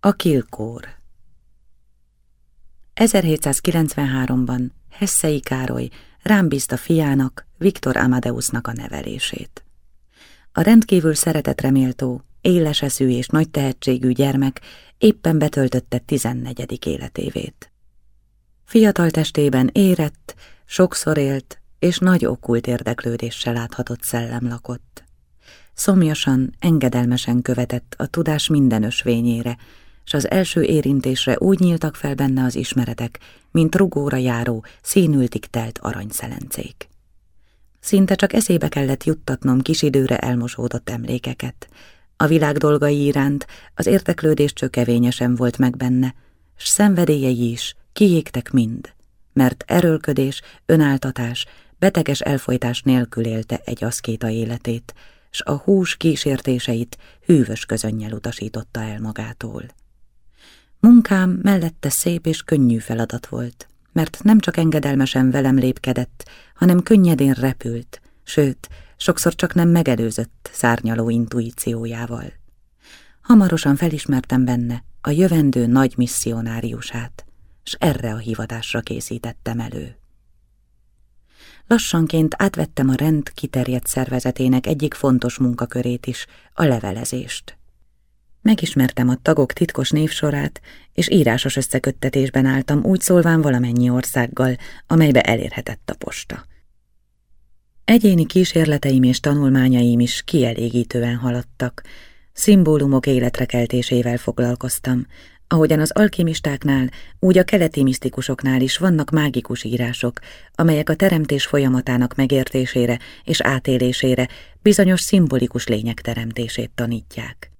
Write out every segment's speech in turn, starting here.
A Kilkór 1793-ban Hessei Károly rám bízta fiának, Viktor Amadeusnak a nevelését. A rendkívül szeretetreméltó, éles eszű és nagy tehetségű gyermek éppen betöltötte tizennegyedik életévét. Fiatal testében érett, sokszor élt, és nagy okkult érdeklődéssel láthatott szellem lakott. Szomjasan, engedelmesen követett a tudás minden ösvényére, s az első érintésre úgy nyíltak fel benne az ismeretek, mint rugóra járó, színültig telt aranyszelencék. Szinte csak eszébe kellett juttatnom kis időre elmosódott emlékeket. A világ dolgai iránt az érteklődés csökevényesen volt meg benne, s szenvedélyei is kiégtek mind, mert erőlködés, önáltatás, beteges elfolytás nélkül élte egy aszkéta életét, s a hús kísértéseit hűvös közönnyel utasította el magától. Munkám mellette szép és könnyű feladat volt, mert nem csak engedelmesen velem lépkedett, hanem könnyedén repült, sőt, sokszor csak nem megelőzött szárnyaló intuíciójával. Hamarosan felismertem benne a jövendő nagy misszionáriusát, s erre a hivatásra készítettem elő. Lassanként átvettem a rend kiterjedt szervezetének egyik fontos munkakörét is, a levelezést. Megismertem a tagok titkos névsorát, és írásos összeköttetésben álltam, úgy szólván valamennyi országgal, amelybe elérhetett a posta. Egyéni kísérleteim és tanulmányaim is kielégítően haladtak, szimbólumok életre keltésével foglalkoztam, ahogyan az alkimistáknál, úgy a keleti misztikusoknál is vannak mágikus írások, amelyek a teremtés folyamatának megértésére és átélésére bizonyos szimbolikus lények teremtését tanítják.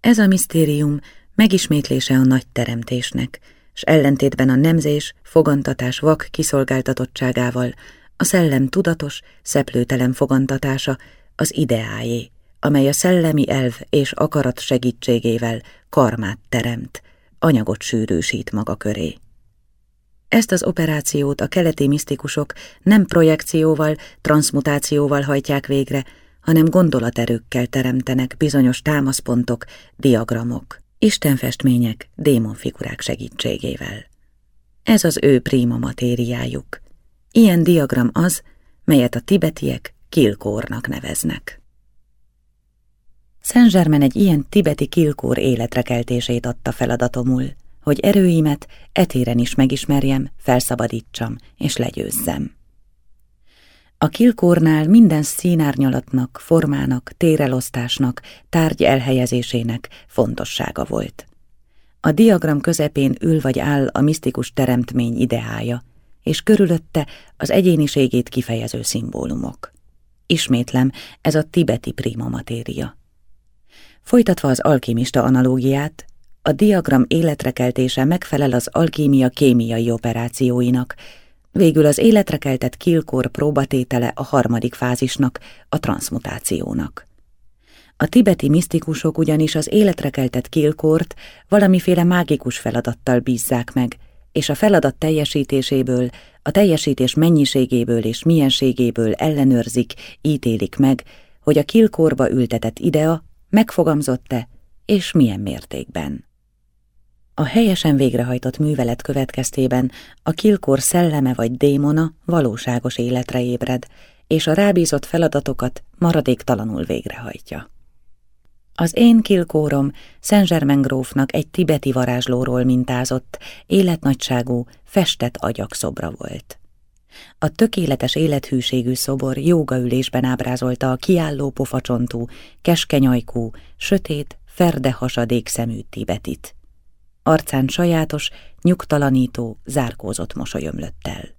Ez a misztérium megismétlése a nagy teremtésnek, s ellentétben a nemzés, fogantatás vak kiszolgáltatottságával, a szellem tudatos, szeplőtelen fogantatása az ideájé, amely a szellemi elv és akarat segítségével karmát teremt, anyagot sűrűsít maga köré. Ezt az operációt a keleti misztikusok nem projekcióval, transmutációval hajtják végre, hanem gondolaterőkkel teremtenek bizonyos támaszpontok, diagramok, istenfestmények, démonfigurák segítségével. Ez az ő prima matériájuk. Ilyen diagram az, melyet a tibetiek kilkórnak neveznek. Szent egy ilyen tibeti kilkór életre keltését adta feladatomul, hogy erőimet etéren is megismerjem, felszabadítsam és legyőzzem. A kilkórnál minden színárnyalatnak, formának, térelosztásnak, tárgy elhelyezésének fontossága volt. A diagram közepén ül vagy áll a misztikus teremtmény ideája, és körülötte az egyéniségét kifejező szimbólumok. Ismétlem, ez a tibeti prima matéria. Folytatva az alkimista analógiát, a diagram életrekeltése megfelel az alkímia kémiai operációinak, Végül az életre keltett kilkor próbatétele a harmadik fázisnak, a transmutációnak. A tibeti misztikusok ugyanis az életre keltett kilkort valamiféle mágikus feladattal bízzák meg, és a feladat teljesítéséből, a teljesítés mennyiségéből és mienségéből ellenőrzik, ítélik meg, hogy a kilkorba ültetett idea megfogamzott-e, és milyen mértékben. A helyesen végrehajtott művelet következtében a kilkor szelleme vagy démona valóságos életre ébred, és a rábízott feladatokat maradéktalanul végrehajtja. Az én kilkórom Szent grófnak egy tibeti varázslóról mintázott, életnagyságú, festett agyakszobra volt. A tökéletes élethűségű szobor jógaülésben ábrázolta a kiálló pofacsontú, keskenyajkú, sötét, ferde hasadék szemű tibetit arcán sajátos, nyugtalanító, zárkózott mosolyömlött el.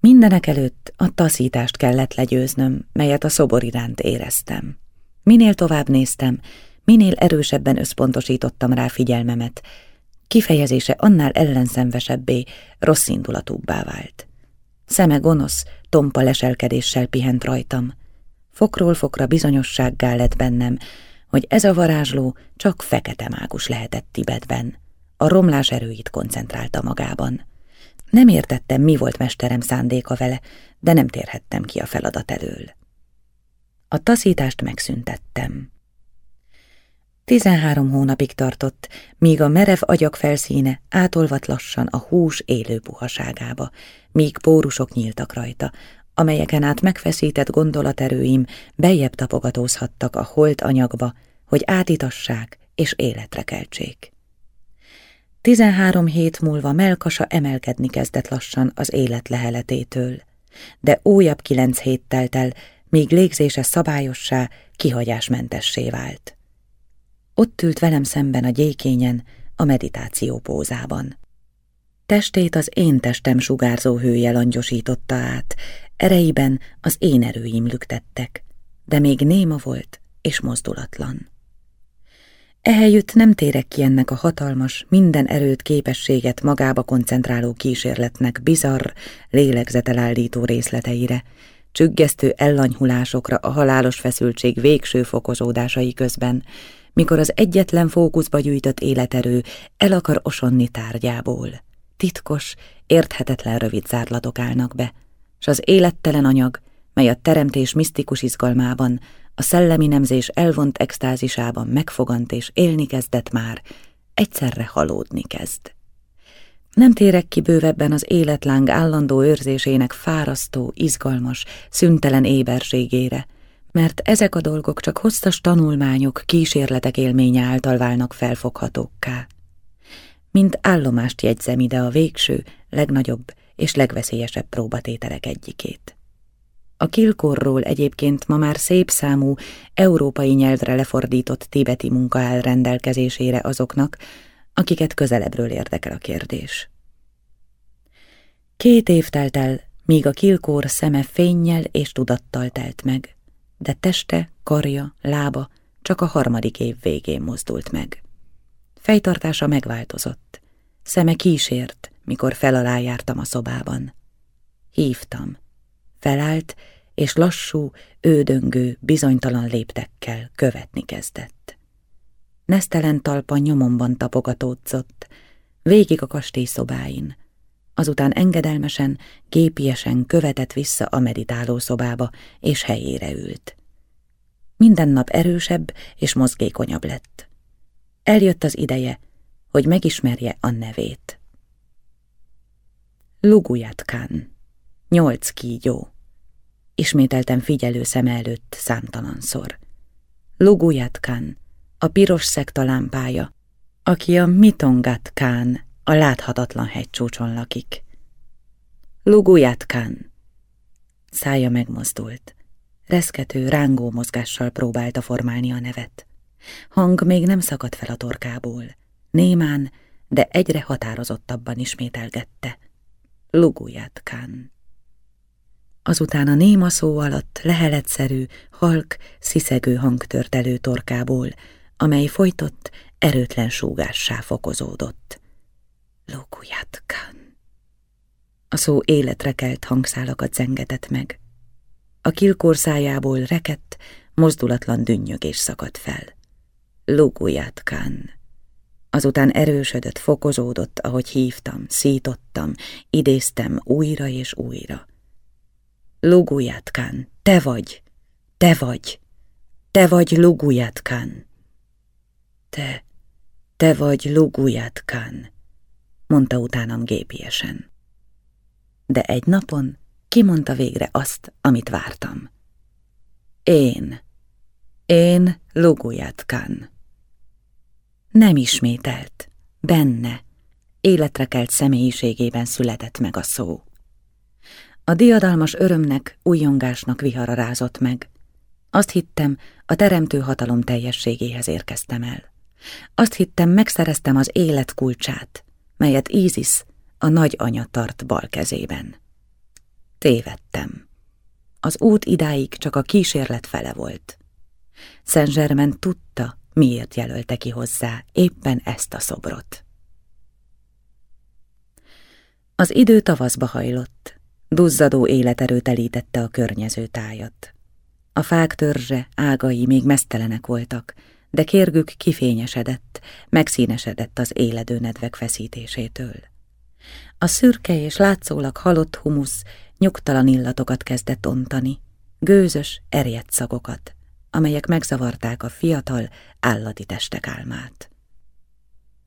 Mindenek előtt a taszítást kellett legyőznöm, melyet a szobor iránt éreztem. Minél tovább néztem, minél erősebben összpontosítottam rá figyelmemet, kifejezése annál ellenszenvesebbé, rosszindulatúbbá vált. Szeme gonosz, tompa leselkedéssel pihent rajtam. Fokról fokra bizonyossággá lett bennem, hogy ez a varázsló csak fekete mágus lehetett Tibetben. A romlás erőit koncentrálta magában. Nem értettem, mi volt mesterem szándéka vele, de nem térhettem ki a feladat elől. A taszítást megszüntettem. Tizenhárom hónapig tartott, míg a merev agyak felszíne átolvat lassan a hús élő puhaságába, míg pórusok nyíltak rajta, amelyeken át megfeszített gondolaterőim bejebb tapogatózhattak a holt anyagba, hogy átitassák és életre keltsék. Tizenhárom hét múlva melkasa emelkedni kezdett lassan az élet leheletétől, de újabb kilenc hét telt el, míg légzése szabályossá, kihagyásmentessé vált. Ott ült velem szemben a gyékényen, a meditáció pózában. Testét az én testem sugárzó hője langyosította át, ereiben az én erőim lüktettek, de még néma volt és mozdulatlan. Ehelyütt nem térek ki ennek a hatalmas, minden erőt, képességet magába koncentráló kísérletnek bizarr, lélegzetelállító részleteire, csüggesztő ellanyhulásokra a halálos feszültség végső fokozódásai közben, mikor az egyetlen fókuszba gyűjtött életerő el akar osonni tárgyából. Titkos, érthetetlen rövid zárlatok állnak be, s az élettelen anyag, mely a teremtés misztikus izgalmában, a szellemi nemzés elvont extázisában megfogant és élni kezdett már, egyszerre halódni kezd. Nem térek ki bővebben az életláng állandó őrzésének fárasztó, izgalmas, szüntelen éberségére, mert ezek a dolgok csak hosszas tanulmányok, kísérletek élménye által válnak felfoghatókká. Mint állomást jegyzem ide a végső, legnagyobb és legveszélyesebb próbatételek egyikét. A kilkorról egyébként ma már szép számú európai nyelvre lefordított tibeti munka áll rendelkezésére azoknak, akiket közelebbről érdekel a kérdés. Két év telt el, míg a kilkór szeme fénnyel és tudattal telt meg, de teste, karja, lába csak a harmadik év végén mozdult meg. Fejtartása megváltozott, szeme kísért, mikor felalá jártam a szobában. Hívtam. Felállt, és lassú, ődöngő, bizonytalan léptekkel követni kezdett. Nesztelen talpa nyomomban tapogatódzott, végig a kastély szobáin, azután engedelmesen, gépiesen követett vissza a meditáló szobába, és helyére ült. Minden nap erősebb és mozgékonyabb lett. Eljött az ideje, hogy megismerje a nevét. Lugujatkán, nyolc kígyó. Ismételtem figyelő szem előtt számtalanszor. Lugujatkán, a piros szekta lámpája, aki a Mitongatkán, a láthatatlan hegycsúcson lakik. Lugujatkán. Szája megmozdult. Reszkető, rángó mozgással próbálta formálni a nevet. Hang még nem szakadt fel a torkából. Némán, de egyre határozottabban ismételgette. Lugujatkán. Azután a néma szó alatt leheletszerű, halk, sziszegő hang tört elő torkából, amely folytott, erőtlen súgássá fokozódott. Lugujatkán. A szó életre kelt hangszálakat zengetett meg. A kilkor szájából rekett, mozdulatlan dünnyögés szakadt fel. Lugujatkán. Azután erősödött, fokozódott, ahogy hívtam, szítottam, idéztem újra és újra. Lugujatkán, te vagy, te vagy, te vagy Lugujatkán. Te, te vagy Lugujatkán, mondta utánam gépiesen. De egy napon kimondta végre azt, amit vártam. Én, én Lugujatkán. Nem ismételt, benne, életre kelt személyiségében született meg a szó. A diadalmas örömnek, újongásnak vihara rázott meg. Azt hittem, a teremtő hatalom teljességéhez érkeztem el. Azt hittem, megszereztem az élet kulcsát, melyet Ízis, a nagy anya tart bal kezében. Tévedtem. Az út idáig csak a kísérlet fele volt. Saint-Germain tudta, miért jelölte ki hozzá éppen ezt a szobrot. Az idő tavaszba hajlott, duzzadó életerő telítette a környező tájat. A fák törzse, ágai még mesztelenek voltak, de kérgük kifényesedett, megszínesedett az éledő nedvek feszítésétől. A szürke és látszólag halott humusz nyugtalan illatokat kezdett ontani, gőzös, erjedt szagokat, amelyek megzavarták a fiatal, állati testek álmát.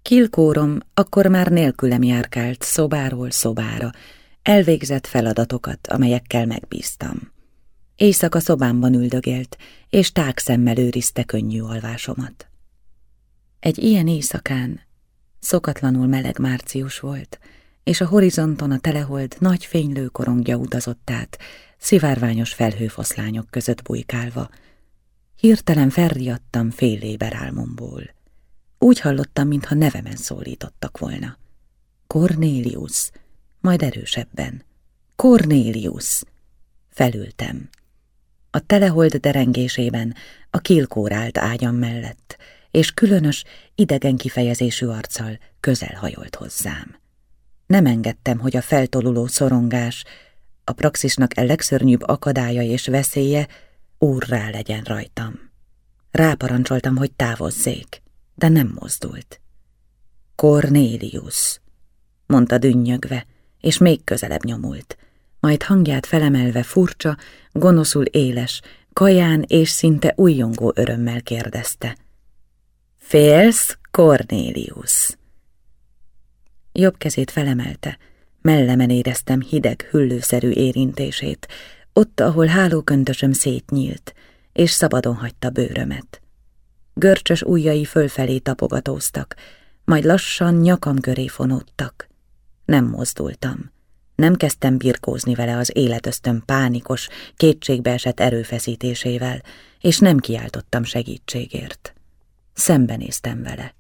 Kilkórom akkor már nélkülem járkált szobáról szobára, elvégzett feladatokat, amelyekkel megbíztam. Éjszaka szobámban üldögélt, és szemmel őrizte könnyű alvásomat. Egy ilyen éjszakán szokatlanul meleg március volt, és a horizonton a telehold nagy fénylő korongja utazott át, szivárványos felhőfoszlányok között bujkálva. Hirtelen felriadtam fél éber álmomból. Úgy hallottam, mintha nevemen szólítottak volna. Cornélius, majd erősebben. Cornélius! Felültem. A telehold derengésében a kilkór állt ágyam mellett, és különös, idegen kifejezésű arccal közel hajolt hozzám. Nem engedtem, hogy a feltoluló szorongás, a praxisnak a legszörnyűbb akadálya és veszélye úrrá legyen rajtam. Ráparancsoltam, hogy távozzék, de nem mozdult. Cornélius, mondta dünnyögve, és még közelebb nyomult, majd hangját felemelve furcsa, gonoszul éles, kaján és szinte újjongó örömmel kérdezte. Félsz, Cornélius? Jobb kezét felemelte, mellemen éreztem hideg, hüllőszerű érintését, ott, ahol hálóköntösöm szétnyílt, és szabadon hagyta bőrömet. Görcsös ujjai fölfelé tapogatóztak, majd lassan nyakam köré fonódtak. Nem mozdultam. Nem kezdtem birkózni vele az életöztöm pánikos, kétségbeesett erőfeszítésével, és nem kiáltottam segítségért. Szembenéztem vele.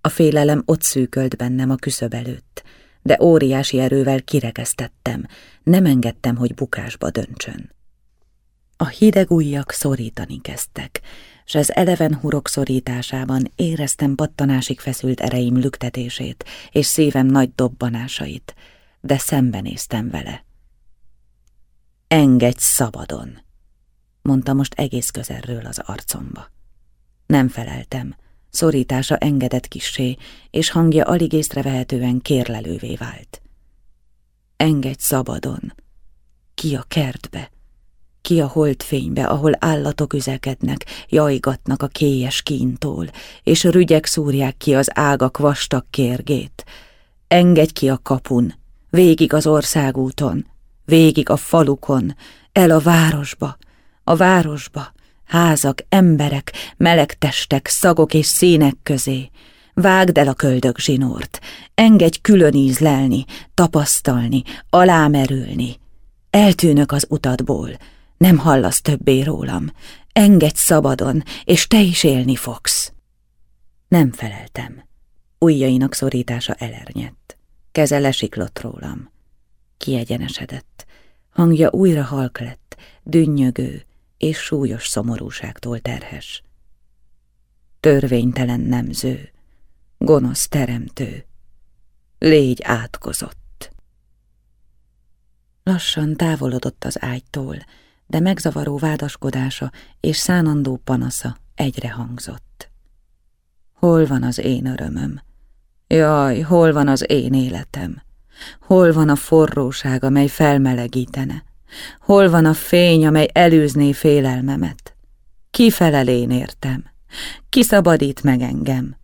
A félelem ott szűkölt bennem a küszöb előtt, de óriási erővel kirekesztettem, nem engedtem, hogy bukásba döntsön. A hideg ujjak szorítani kezdtek, s az eleven hurok szorításában éreztem pattanásig feszült ereim lüktetését és szívem nagy dobbanásait, de szembenéztem vele. Engedj szabadon, mondta most egész közelről az arcomba. Nem feleltem, szorítása engedett kissé, és hangja alig észrevehetően kérlelővé vált. Engedj szabadon, ki a kertbe, ki a holdfénybe, ahol állatok üzekednek, jajgatnak a kélyes kíntól, és rügyek szúrják ki az ágak vastag kérgét. Engedj ki a kapun, végig az országúton, végig a falukon, el a városba, a városba, házak, emberek, meleg testek, szagok és színek közé. Vágd el a köldök zsinort, engedj külön ízlelni, tapasztalni, alámerülni. Eltűnök az utadból, nem hallasz többé rólam. Engedj szabadon, és te is élni fogsz. Nem feleltem. Ujjainak szorítása elernyett. Keze lesiklott rólam. Kiegyenesedett. Hangja újra halk lett, dünnyögő és súlyos szomorúságtól terhes. Törvénytelen nemző, gonosz teremtő, légy átkozott. Lassan távolodott az ágytól, de megzavaró vádaskodása és szánandó panasza egyre hangzott. Hol van az én örömöm? Jaj, hol van az én életem? Hol van a forróság, amely felmelegítene? Hol van a fény, amely elűzné félelmemet? Ki felel én értem? Ki szabadít meg engem?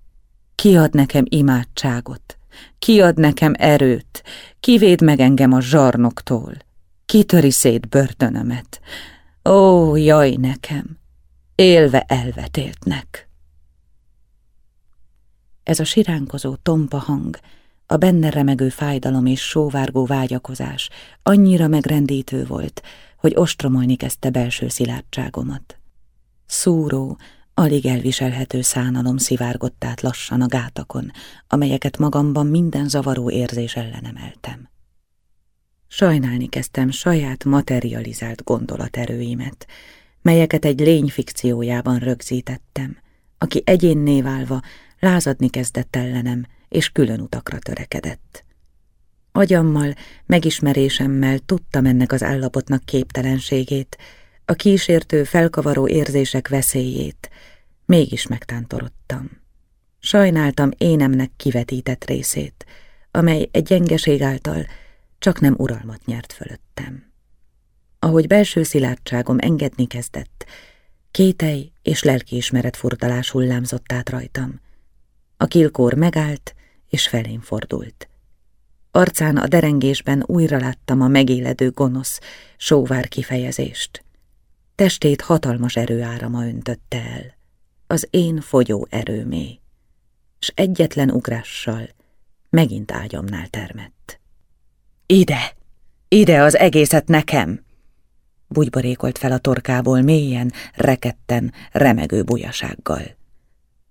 Ki ad nekem imádságot? Ki ad nekem erőt? Ki véd meg engem a zsarnoktól? kitöri szét börtönömet. Ó, jaj nekem, élve elvetéltnek. Ez a siránkozó tompa hang, a benne remegő fájdalom és sóvárgó vágyakozás annyira megrendítő volt, hogy ostromolni kezdte belső szilárdságomat. Szúró, alig elviselhető szánalom szivárgott át lassan a gátakon, amelyeket magamban minden zavaró érzés ellenemeltem. Sajnálni kezdtem saját materializált gondolaterőimet, melyeket egy lény fikciójában rögzítettem, aki egyénné válva lázadni kezdett ellenem, és külön utakra törekedett. Agyammal, megismerésemmel tudtam ennek az állapotnak képtelenségét, a kísértő, felkavaró érzések veszélyét, mégis megtántorodtam. Sajnáltam énemnek kivetített részét, amely egy gyengeség által csak nem uralmat nyert fölöttem. Ahogy belső szilárdságom engedni kezdett, Kétej és lelkiismeret furdalás hullámzott át rajtam. A kilkór megállt, és felén fordult. Arcán a derengésben újra láttam a megéledő gonosz, sóvár kifejezést. Testét hatalmas erőárama öntötte el, az én fogyó erőmé, s egyetlen ugrással megint ágyamnál termett. Ide! Ide az egészet nekem! Bugyborékolt fel a torkából mélyen, reketten, remegő bujasággal.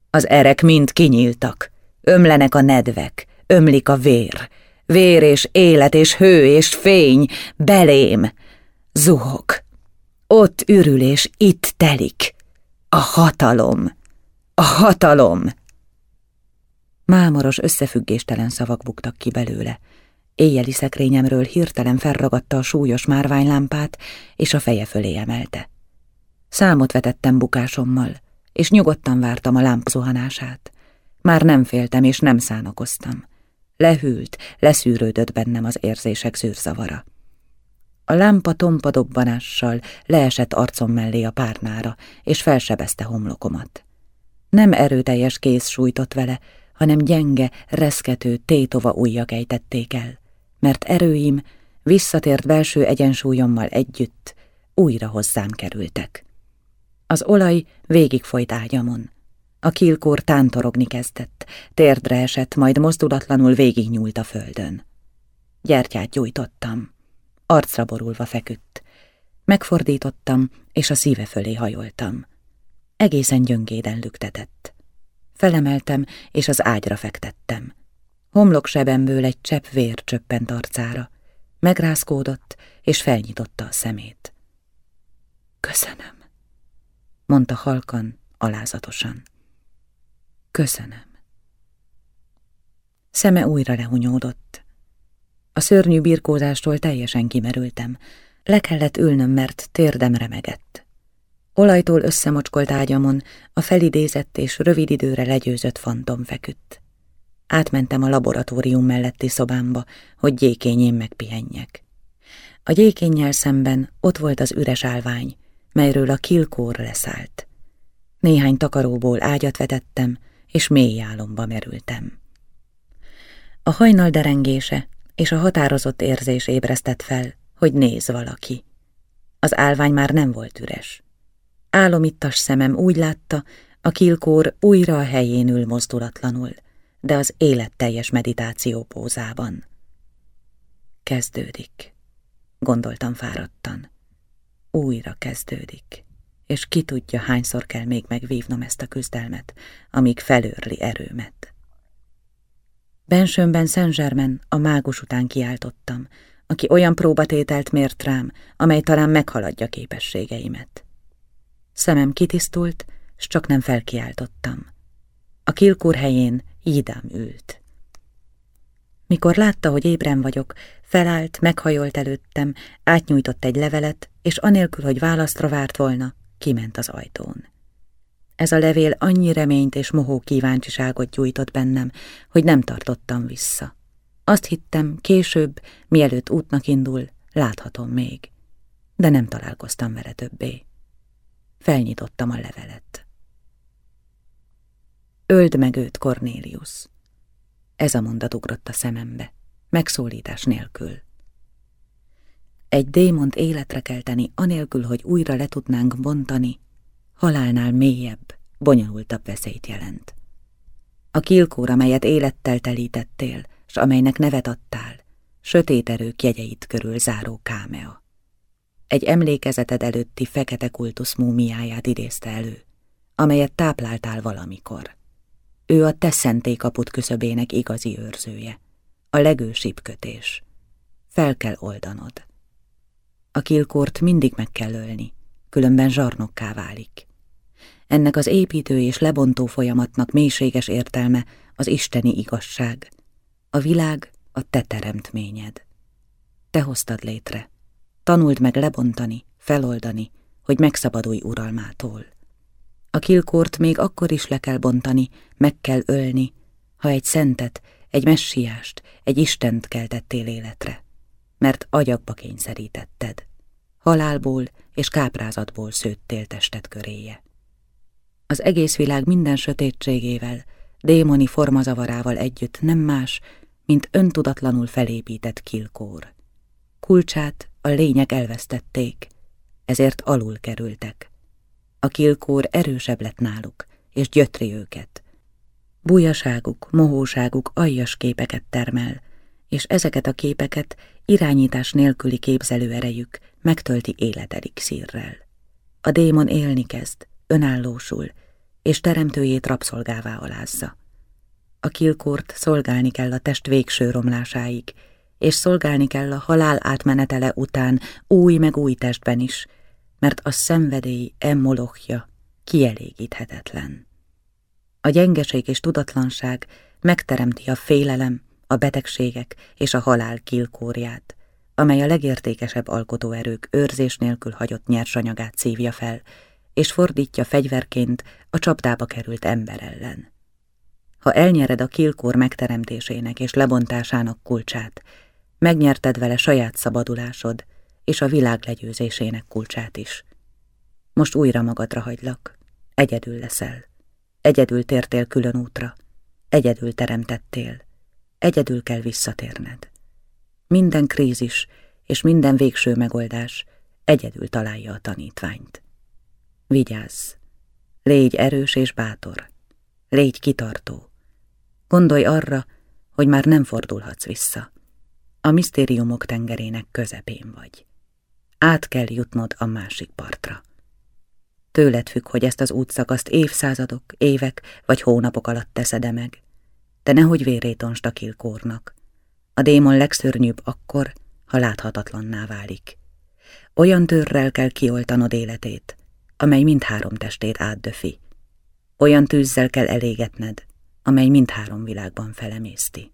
Az erek mind kinyíltak, ömlenek a nedvek, ömlik a vér, vér és élet és hő és fény, belém, zuhog. Ott ürül és itt telik. A hatalom, a hatalom! Mámoros összefüggéstelen szavak buktak ki belőle. Éjjeli szekrényemről hirtelen felragadta a súlyos márványlámpát, és a feje fölé emelte. Számot vetettem bukásommal, és nyugodtan vártam a lámpa zuhanását. Már nem féltem és nem szánakoztam. Lehűlt, leszűrődött bennem az érzések zűrzavara. A lámpa tompa dobbanással leesett arcom mellé a párnára, és felsebezte homlokomat. Nem erőteljes kéz sújtott vele, hanem gyenge, reszkető, tétova ujjak ejtették el, mert erőim visszatért belső egyensúlyommal együtt újra hozzám kerültek. Az olaj végigfolyt ágyamon. A kilkór tántorogni kezdett, térdre esett, majd mozdulatlanul végignyúlt a földön. Gyertyát gyújtottam. Arcra borulva feküdt. Megfordítottam, és a szíve fölé hajoltam. Egészen gyöngéden lüktetett. Felemeltem, és az ágyra fektettem. Homloksebemből egy csepp vér csöppent arcára. Megrázkódott, és felnyitotta a szemét. Köszönöm, mondta halkan, alázatosan. Köszönöm. Szeme újra lehunyódott. A szörnyű birkózástól teljesen kimerültem. Le kellett ülnöm, mert térdem remegett. Olajtól összemocskolt ágyamon a felidézett és rövid időre legyőzött fantom feküdt. Átmentem a laboratórium melletti szobámba, hogy gyékényén megpihenjek. A gyékénnyel szemben ott volt az üres állvány, melyről a kilkór leszállt. Néhány takaróból ágyat vetettem, és mély álomba merültem. A hajnal derengése és a határozott érzés ébresztett fel, hogy néz valaki. Az állvány már nem volt üres. Álomittas szemem úgy látta, a kilkór újra a helyén ül mozdulatlanul, de az életteljes meditáció pózában. Kezdődik, gondoltam fáradtan. Újra kezdődik, és ki tudja, hányszor kell még megvívnom ezt a küzdelmet, amíg felőrli erőmet. Bensőmben Saint-Germain a mágus után kiáltottam, aki olyan próbatételt mért rám, amely talán meghaladja képességeimet. Szemem kitisztult, s csak nem felkiáltottam. A kilkur helyén Ídám ült. Mikor látta, hogy ébren vagyok, felállt, meghajolt előttem, átnyújtott egy levelet, és anélkül, hogy választra várt volna, kiment az ajtón. Ez a levél annyi reményt és mohó kíváncsiságot gyújtott bennem, hogy nem tartottam vissza. Azt hittem, később, mielőtt útnak indul, láthatom még. De nem találkoztam vele többé. Felnyitottam a levelet. Öld meg őt, Cornélius. Ez a mondat ugrott a szemembe, megszólítás nélkül. Egy démont életre kelteni, anélkül, hogy újra le tudnánk bontani, halálnál mélyebb, bonyolultabb veszélyt jelent. A kilkór, amelyet élettel telítettél, s amelynek nevet adtál, sötét erők jegyeit körül záró kámea. Egy emlékezeted előtti fekete kultusz múmiáját idézte elő, amelyet tápláltál valamikor. Ő a te szentélykaput küszöbének igazi őrzője, a legősibb kötés. Fel kell oldanod. A kilkort mindig meg kell ölni, különben zsarnokká válik. Ennek az építő és lebontó folyamatnak mélységes értelme az isteni igazság. A világ a te teremtményed. Te hoztad létre. Tanuld meg lebontani, feloldani, hogy megszabadulj uralmától. A kilkort még akkor is le kell bontani, meg kell ölni, ha egy szentet, egy messiást, egy istent keltettél életre, mert agyakba kényszerítetted. Halálból és káprázatból szőttél testet köréje. Az egész világ minden sötétségével, démoni formazavarával együtt nem más, mint öntudatlanul felépített kilkór. Kulcsát a lények elvesztették, ezért alul kerültek. A kilkór erősebb lett náluk, és gyötri őket. Bújaságuk, mohóságuk aljas képeket termel, és ezeket a képeket irányítás nélküli képzelőerejük megtölti életelixírrel. A démon élni kezd, önállósul, és teremtőjét rabszolgává alázza. A kilkort szolgálni kell a test végső romlásáig, és szolgálni kell a halál átmenetele után új meg új testben is, mert a szenvedély emmolokja kielégíthetetlen. A gyengeség és tudatlanság megteremti a félelem, a betegségek és a halál kilkórját, amely a legértékesebb alkotóerők őrzés nélkül hagyott nyersanyagát szívja fel, és fordítja fegyverként a csapdába került ember ellen. Ha elnyered a kilkór megteremtésének és lebontásának kulcsát, megnyerted vele saját szabadulásod és a világ legyőzésének kulcsát is. Most újra magadra hagylak, egyedül leszel, egyedül tértél külön útra, egyedül teremtettél, egyedül kell visszatérned. Minden krízis és minden végső megoldás egyedül találja a tanítványt. Vigyázz! Légy erős és bátor. Légy kitartó. Gondolj arra, hogy már nem fordulhatsz vissza. A misztériumok tengerének közepén vagy. Át kell jutnod a másik partra. Tőled függ, hogy ezt az útszakaszt évszázadok, évek vagy hónapok alatt teszed -e meg. De nehogy vérétonsd a kilkórnak. A démon legszörnyűbb akkor, ha láthatatlanná válik. Olyan törrel kell kioltanod életét, amely mindhárom testét átdöfi. Olyan tűzzel kell elégetned, amely mindhárom világban felemészti.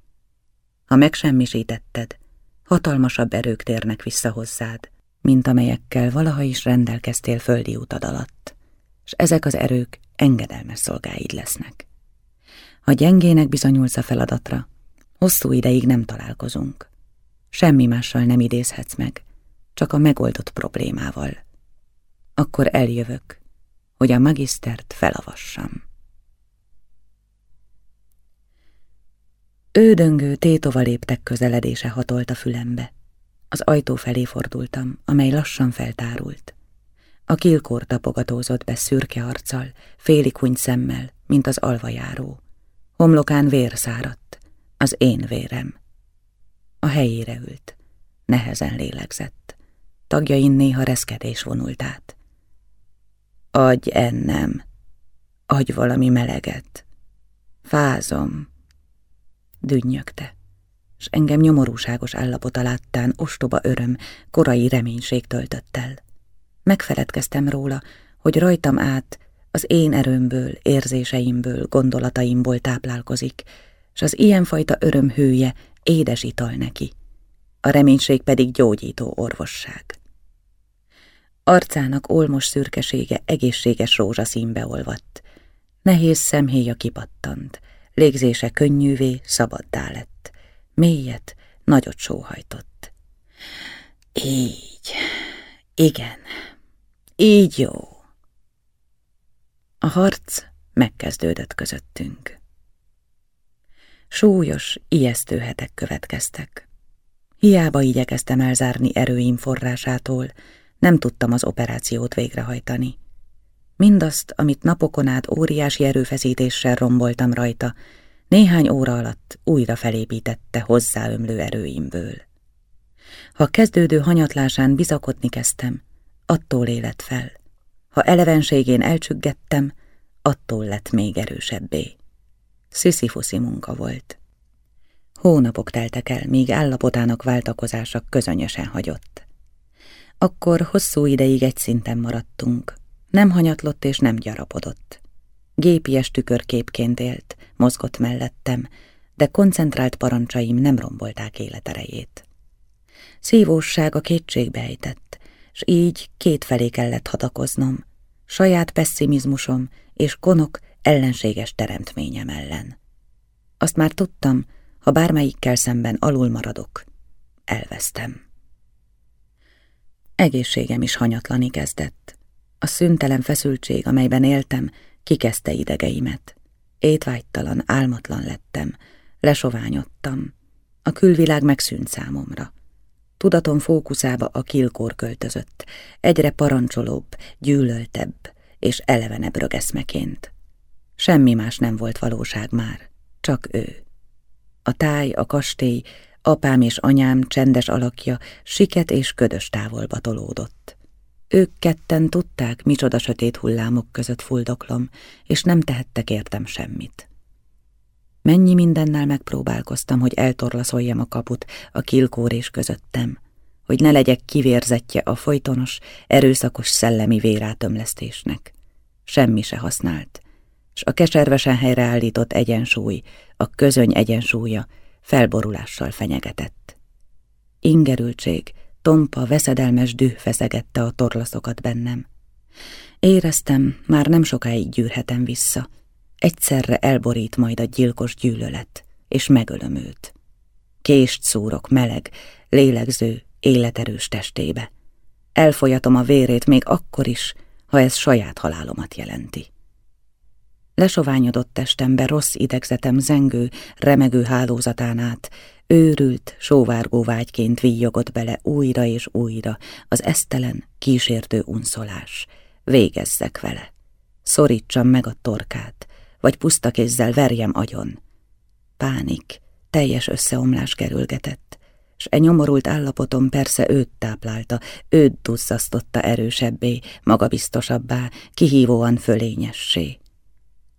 Ha megsemmisítetted, hatalmasabb erők térnek vissza hozzád, mint amelyekkel valaha is rendelkeztél földi utad alatt, és ezek az erők engedelmes szolgáid lesznek. Ha gyengének bizonyulsz a feladatra, hosszú ideig nem találkozunk. Semmi mással nem idézhetsz meg, csak a megoldott problémával akkor eljövök, hogy a magisztert felavassam. Ődöngő tétova léptek közeledése hatolt a fülembe. Az ajtó felé fordultam, amely lassan feltárult. A kilkor tapogatózott be szürke arccal, félig huny szemmel, mint az alvajáró. Homlokán vér száradt, az én vérem. A helyére ült, nehezen lélegzett. Tagjain néha reszkedés vonult át. Adj ennem, adj valami meleget. Fázom. Dünnyögte, s engem nyomorúságos állapota láttán ostoba öröm, korai reménység töltött el. Megfeledkeztem róla, hogy rajtam át az én erőmből, érzéseimből, gondolataimból táplálkozik, s az ilyenfajta öröm hője édes ital neki, a reménység pedig gyógyító orvosság. Arcának olmos szürkesége egészséges rózsaszínbe olvadt. Nehéz szemhéja kipattant, légzése könnyűvé, szabaddá lett. Mélyet, nagyot sóhajtott. Így, igen, így jó. A harc megkezdődött közöttünk. Súlyos, ijesztő hetek következtek. Hiába igyekeztem elzárni erőim forrásától, nem tudtam az operációt végrehajtani. Mindazt, amit napokon át óriási erőfeszítéssel romboltam rajta, néhány óra alatt újra felépítette hozzáömlő erőimből. Ha kezdődő hanyatlásán bizakodni kezdtem, attól élet fel. Ha elevenségén elcsüggettem, attól lett még erősebbé. Sziszifuszi munka volt. Hónapok teltek el, míg állapotának váltakozása közönösen hagyott. Akkor hosszú ideig egy szinten maradtunk. Nem hanyatlott és nem gyarapodott. Gépies tükörképként élt, mozgott mellettem, de koncentrált parancsaim nem rombolták életerejét. Szívóssága kétségbe ejtett, s így kétfelé kellett hadakoznom, saját pessimizmusom és konok ellenséges teremtményem ellen. Azt már tudtam, ha bármelyikkel szemben alul maradok, elvesztem. Egészségem is hanyatlani kezdett. A szüntelen feszültség, amelyben éltem, kikezdte idegeimet. Étvágytalan, álmatlan lettem, lesoványodtam. A külvilág megszűnt számomra. Tudatom fókuszába a kilkór költözött, egyre parancsolóbb, gyűlöltebb és elevenebb rögeszmeként. Semmi más nem volt valóság már, csak ő. A táj, a kastély, apám és anyám csendes alakja siket és ködös távolba tolódott. Ők ketten tudták, micsoda sötét hullámok között fuldoklom, és nem tehettek értem semmit. Mennyi mindennel megpróbálkoztam, hogy eltorlaszoljam a kaput a kilkórés közöttem, hogy ne legyek kivérzetje a folytonos, erőszakos szellemi vérátömlesztésnek. Semmi se használt, s a keservesen helyreállított egyensúly, a közöny egyensúlya felborulással fenyegetett. Ingerültség, tompa, veszedelmes düh feszegette a torlaszokat bennem. Éreztem, már nem sokáig gyűrhetem vissza, egyszerre elborít majd a gyilkos gyűlölet, és megölöm őt. Kést szúrok meleg, lélegző, életerős testébe. Elfolyatom a vérét még akkor is, ha ez saját halálomat jelenti. Lesoványodott testembe rossz idegzetem zengő, remegő hálózatán át, őrült, sóvárgó vágyként víjogott bele újra és újra az esztelen, kísértő unszolás. Végezzek vele. Szorítsam meg a torkát, vagy puszta kézzel verjem agyon. Pánik, teljes összeomlás kerülgetett, s e nyomorult állapotom persze őt táplálta, őt duzzasztotta erősebbé, magabiztosabbá, kihívóan fölényessé.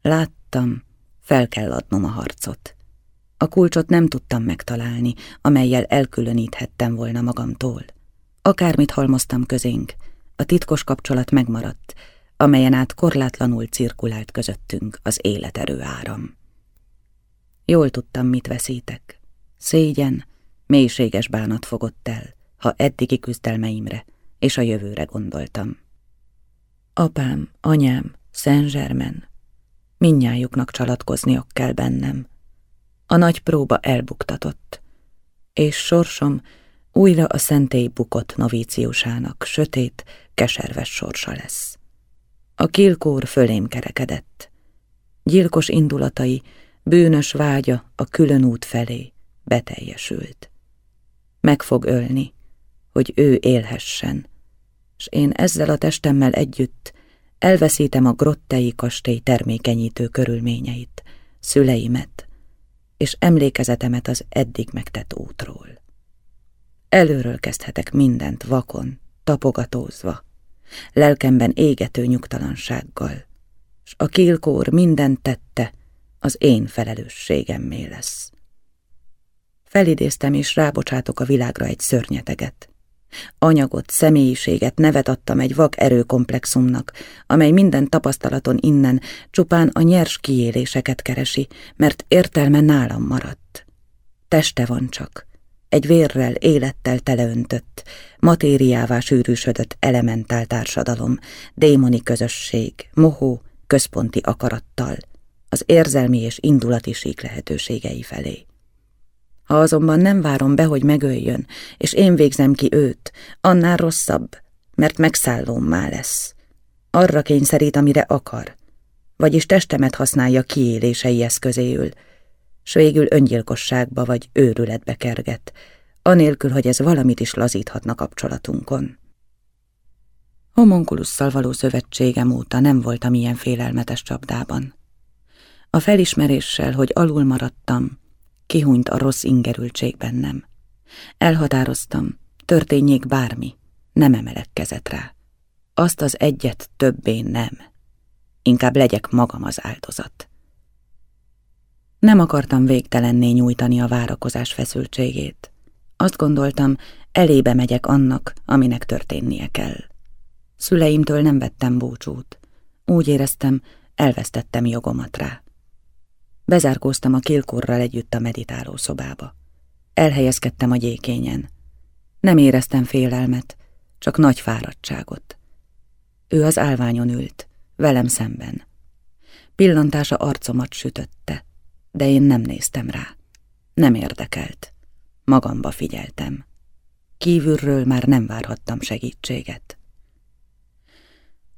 Láttam, fel kell adnom a harcot. A kulcsot nem tudtam megtalálni, amelyel elkülöníthettem volna magamtól. Akármit halmoztam közénk, a titkos kapcsolat megmaradt, amelyen át korlátlanul cirkulált közöttünk az életerő áram. Jól tudtam, mit veszítek. Szégyen, mélységes bánat fogott el, ha eddigi küzdelmeimre és a jövőre gondoltam. Apám, anyám, Saint-Germain, minnyájuknak csalatkozniok kell bennem. A nagy próba elbuktatott, és sorsom újra a szentély bukott novíciusának sötét, keserves sorsa lesz. A kilkór fölém kerekedett. Gyilkos indulatai, bűnös vágya a külön út felé beteljesült. Meg fog ölni, hogy ő élhessen, s én ezzel a testemmel együtt elveszítem a grottei kastély termékenyítő körülményeit, szüleimet, és emlékezetemet az eddig megtett útról. Előről kezdhetek mindent vakon, tapogatózva, lelkemben égető nyugtalansággal, s a kilkór mindent tette, az én felelősségemmé lesz. Felidéztem és rábocsátok a világra egy szörnyeteget. Anyagot, személyiséget, nevet adtam egy vak erőkomplexumnak, amely minden tapasztalaton innen csupán a nyers kiéléseket keresi, mert értelme nálam maradt. Teste van csak, egy vérrel, élettel teleöntött, matériává sűrűsödött elementál társadalom, démoni közösség, mohó, központi akarattal, az érzelmi és indulati sík lehetőségei felé. Ha azonban nem várom be, hogy megöljön, és én végzem ki őt, annál rosszabb, mert megszállómmá lesz. Arra kényszerít, amire akar, vagyis testemet használja kiélései eszközéül, s végül öngyilkosságba vagy őrületbe kerget, anélkül, hogy ez valamit is lazíthatna kapcsolatunkon. Homonkulusszal való szövetségem óta nem voltam ilyen félelmetes csapdában. A felismeréssel, hogy alul maradtam, kihúnyt a rossz ingerültség bennem. Elhatároztam, történjék bármi, nem emelek kezet rá. Azt az egyet többé nem. Inkább legyek magam az áldozat. Nem akartam végtelenné nyújtani a várakozás feszültségét. Azt gondoltam, elébe megyek annak, aminek történnie kell. Szüleimtől nem vettem búcsút. Úgy éreztem, elvesztettem jogomat rá. Bezárkóztam a kilkorral együtt a meditáló szobába. Elhelyezkedtem a gyékényen. Nem éreztem félelmet, csak nagy fáradtságot. Ő az álványon ült, velem szemben. Pillantása arcomat sütötte, de én nem néztem rá. Nem érdekelt. Magamba figyeltem. kívülről már nem várhattam segítséget.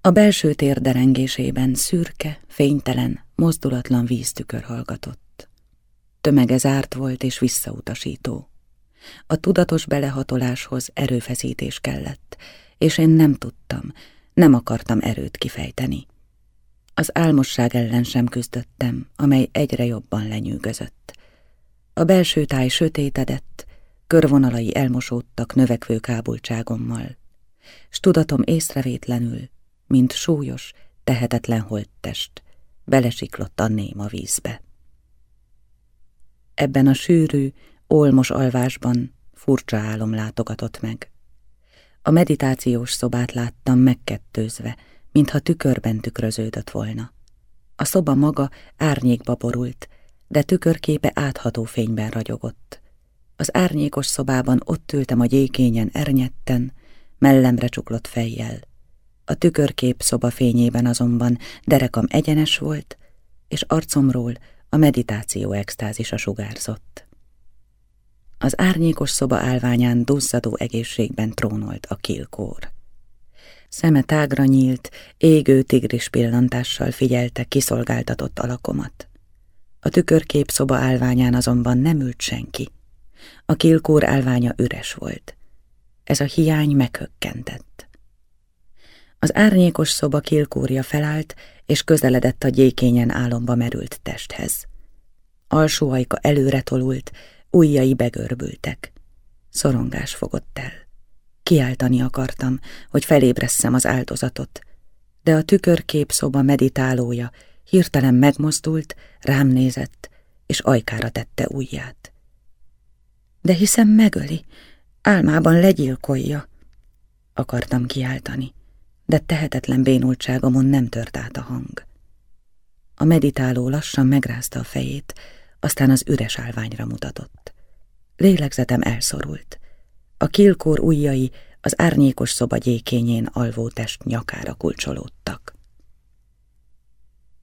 A belső tér derengésében szürke, fénytelen, mozdulatlan víztükör hallgatott. Tömege zárt volt és visszautasító. A tudatos belehatoláshoz erőfeszítés kellett, és én nem tudtam, nem akartam erőt kifejteni. Az álmosság ellen sem küzdöttem, amely egyre jobban lenyűgözött. A belső táj sötétedett, körvonalai elmosódtak növekvő kábultságommal, s tudatom észrevétlenül, mint súlyos, tehetetlen holttest, belesiklott a néma vízbe. Ebben a sűrű, olmos alvásban furcsa álom látogatott meg. A meditációs szobát láttam megkettőzve, mintha tükörben tükröződött volna. A szoba maga árnyékba borult, de tükörképe átható fényben ragyogott. Az árnyékos szobában ott ültem a gyékényen ernyetten, mellemre csuklott fejjel. A tükörkép szoba fényében azonban derekam egyenes volt, és arcomról a meditáció extázisa sugárzott. Az árnyékos szoba állványán duzzadó egészségben trónolt a kilkór. Szeme tágra nyílt, égő tigris pillantással figyelte kiszolgáltatott alakomat. A tükörkép szoba állványán azonban nem ült senki. A kilkór állványa üres volt. Ez a hiány meghökkentett. Az árnyékos szoba kilkúrja felállt, és közeledett a gyékényen álomba merült testhez. Alsó ajka előre tolult, ujjai begörbültek. Szorongás fogott el. Kiáltani akartam, hogy felébresszem az áldozatot, de a tükörkép szoba meditálója hirtelen megmozdult, rám nézett, és ajkára tette ujját. De hiszem megöli, álmában legyilkolja, akartam kiáltani, de tehetetlen bénultságomon nem tört át a hang. A meditáló lassan megrázta a fejét, aztán az üres állványra mutatott. Lélegzetem elszorult. A kilkór ujjai az árnyékos szoba gyékényén alvó test nyakára kulcsolódtak.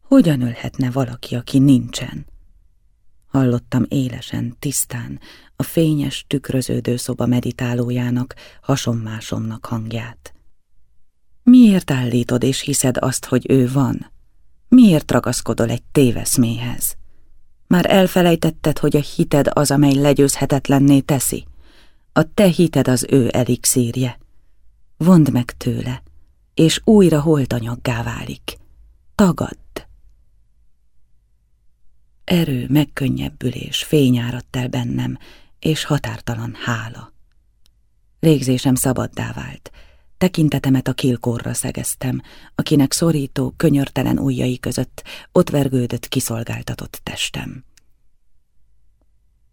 Hogyan ölhetne valaki, aki nincsen? Hallottam élesen, tisztán, a fényes, tükröződő szoba meditálójának, hasonmásomnak hangját. Miért állítod és hiszed azt, hogy ő van? Miért ragaszkodol egy téveszméhez? Már elfelejtetted, hogy a hited az, amely legyőzhetetlenné teszi. A te hited az ő elixírje. Vond meg tőle, és újra holtanyaggá válik. Tagadd. Erő, megkönnyebbülés, fény áradt el bennem, és határtalan hála. Légzésem szabaddá vált, tekintetemet a kilkorra szegeztem, akinek szorító, könyörtelen ujjai között ott vergődött kiszolgáltatott testem.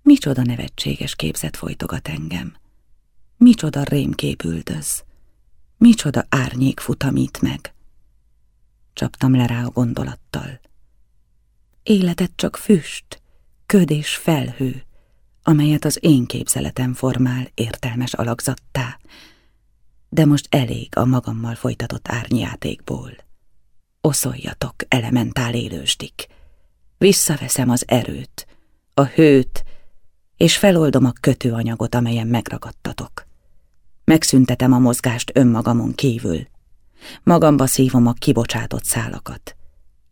Micsoda nevetséges képzet folytogat engem. Micsoda rémkép üldöz. Micsoda árnyék futamít meg. Csaptam le rá a gondolattal. Életet csak füst, köd és felhő, amelyet az én képzeletem formál értelmes alakzattá, de most elég a magammal folytatott árnyjátékból. Oszoljatok, elementál élősdik. Visszaveszem az erőt, a hőt, és feloldom a kötőanyagot, amelyen megragadtatok. Megszüntetem a mozgást önmagamon kívül. Magamba szívom a kibocsátott szálakat.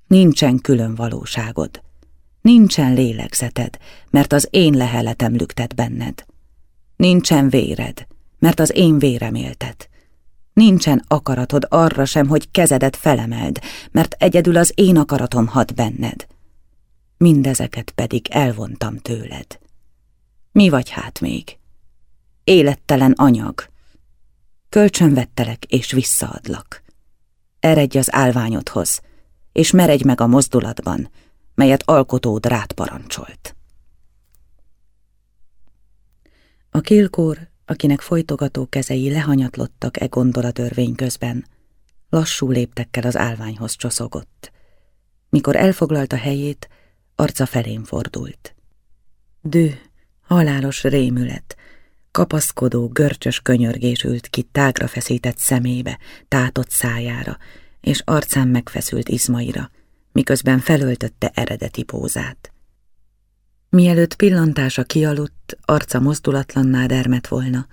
Nincsen külön valóságod. Nincsen lélegzeted, mert az én leheletem lüktet benned. Nincsen véred, mert az én vérem éltet. Nincsen akaratod arra sem, hogy kezedet felemeld, mert egyedül az én akaratom hat benned. Mindezeket pedig elvontam tőled. Mi vagy hát még? Élettelen anyag. Kölcsönvettelek és visszaadlak. Eredj az állványodhoz, és meredj meg a mozdulatban, melyet alkotód rád parancsolt. A kilkór akinek folytogató kezei lehanyatlottak e gondolatörvény közben, lassú léptekkel az állványhoz csoszogott. Mikor elfoglalta helyét, arca felém fordult. Dű, halálos rémület, kapaszkodó, görcsös könyörgés ült ki tágra feszített szemébe, tátott szájára, és arcán megfeszült izmaira, miközben felöltötte eredeti pózát. Mielőtt pillantása kialudt, arca mozdulatlanná dermet volna,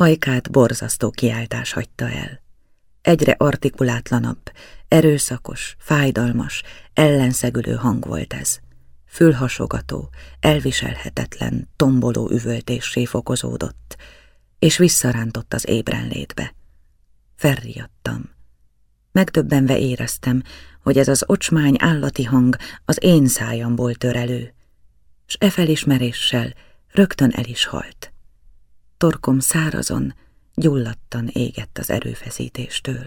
Ajkát borzasztó kiáltás hagyta el. Egyre artikulátlanabb, erőszakos, fájdalmas, ellenszegülő hang volt ez. Fülhasogató, elviselhetetlen, tomboló üvöltéssé fokozódott, és visszarántott az ébrenlétbe. Felriadtam. Megdöbbenve éreztem, hogy ez az ocsmány állati hang az én szájamból tör elő, s e felismeréssel rögtön el is halt. Torkom szárazon, gyulladtan égett az erőfeszítéstől.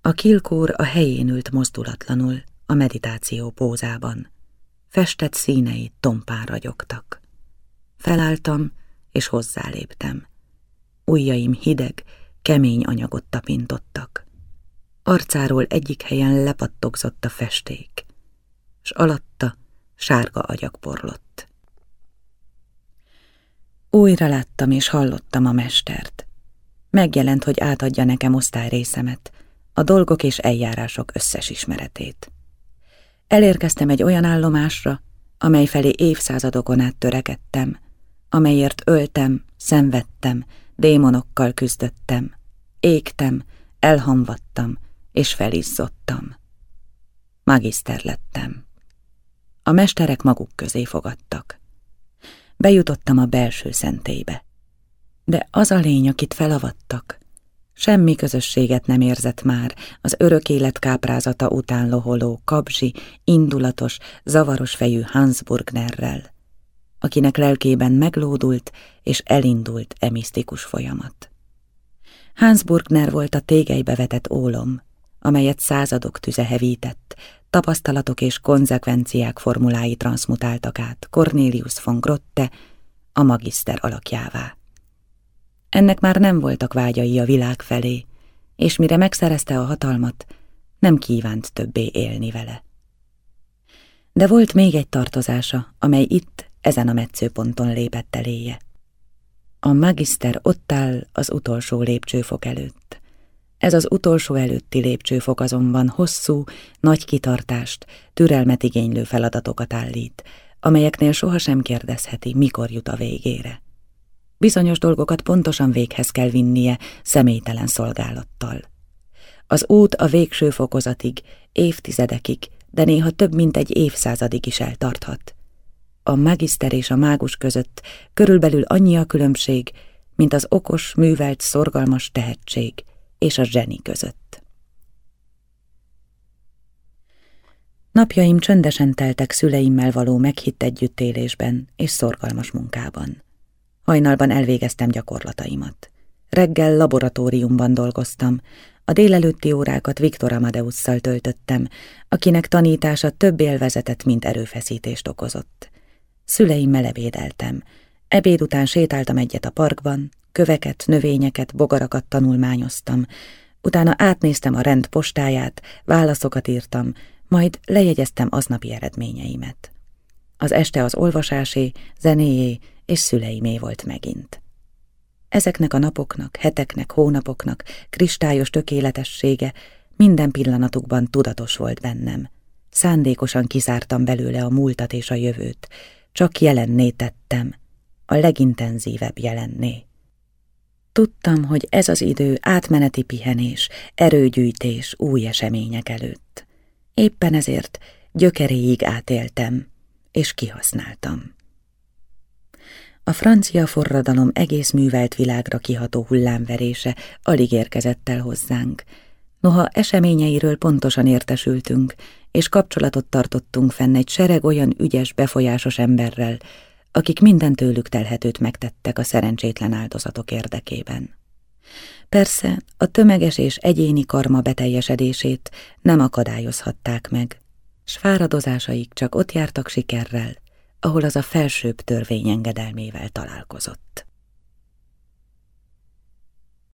A kilkór a helyén ült mozdulatlanul, a meditáció pózában. Festett színei tompán ragyogtak. Felálltam, és hozzáléptem. Ujjaim hideg, kemény anyagot tapintottak. Arcáról egyik helyen lepattogzott a festék, s alatta sárga agyak porlott. Újra láttam és hallottam a mestert. Megjelent, hogy átadja nekem osztályrészemet, a dolgok és eljárások összes ismeretét. Elérkeztem egy olyan állomásra, amely felé évszázadokon át törekedtem, amelyért öltem, szenvedtem, démonokkal küzdöttem, égtem, elhamvadtam és felizzottam. Magiszter lettem. A mesterek maguk közé fogadtak. Bejutottam a belső szentélybe. De az a lény, akit felavattak, semmi közösséget nem érzett már az örök élet káprázata után loholó, kabzsi, indulatos, zavaros fejű Hansburgnerrel, akinek lelkében meglódult és elindult emisztikus folyamat. Hansburgner volt a tégelybe vetett ólom, amelyet századok tüze hevített, tapasztalatok és konzekvenciák formulái transmutáltak át Cornelius von Grotte a magiszter alakjává. Ennek már nem voltak vágyai a világ felé, és mire megszerezte a hatalmat, nem kívánt többé élni vele. De volt még egy tartozása, amely itt, ezen a metszőponton lépett eléje. A magiszter ott áll az utolsó lépcsőfok előtt. Ez az utolsó előtti lépcsőfok azonban hosszú, nagy kitartást, türelmet igénylő feladatokat állít, amelyeknél sohasem kérdezheti, mikor jut a végére. Bizonyos dolgokat pontosan véghez kell vinnie személytelen szolgálattal. Az út a végső fokozatig, évtizedekig, de néha több mint egy évszázadig is eltarthat. A magiszter és a mágus között körülbelül annyi a különbség, mint az okos, művelt, szorgalmas tehetség és a zseni között. Napjaim csöndesen teltek szüleimmel való meghitt együttélésben és szorgalmas munkában. Hajnalban elvégeztem gyakorlataimat. Reggel laboratóriumban dolgoztam, a délelőtti órákat Viktor Amadeusszal töltöttem, akinek tanítása több élvezetet, mint erőfeszítést okozott. Szüleimmel ebédeltem. Ebéd után sétáltam egyet a parkban, köveket, növényeket, bogarakat tanulmányoztam, utána átnéztem a rend postáját, válaszokat írtam, majd lejegyeztem aznapi eredményeimet. Az este az olvasásé, zenéjé és szüleimé volt megint. Ezeknek a napoknak, heteknek, hónapoknak kristályos tökéletessége minden pillanatukban tudatos volt bennem. Szándékosan kizártam belőle a múltat és a jövőt, csak jelenné tettem, a legintenzívebb jelenné. Tudtam, hogy ez az idő átmeneti pihenés, erőgyűjtés új események előtt. Éppen ezért gyökeréig átéltem, és kihasználtam. A francia forradalom egész művelt világra kiható hullámverése alig érkezett el hozzánk. Noha eseményeiről pontosan értesültünk, és kapcsolatot tartottunk fenn egy sereg olyan ügyes, befolyásos emberrel, akik minden tőlük telhetőt megtettek a szerencsétlen áldozatok érdekében. Persze a tömeges és egyéni karma beteljesedését nem akadályozhatták meg, s fáradozásaik csak ott jártak sikerrel, ahol az a felsőbb törvény engedelmével találkozott.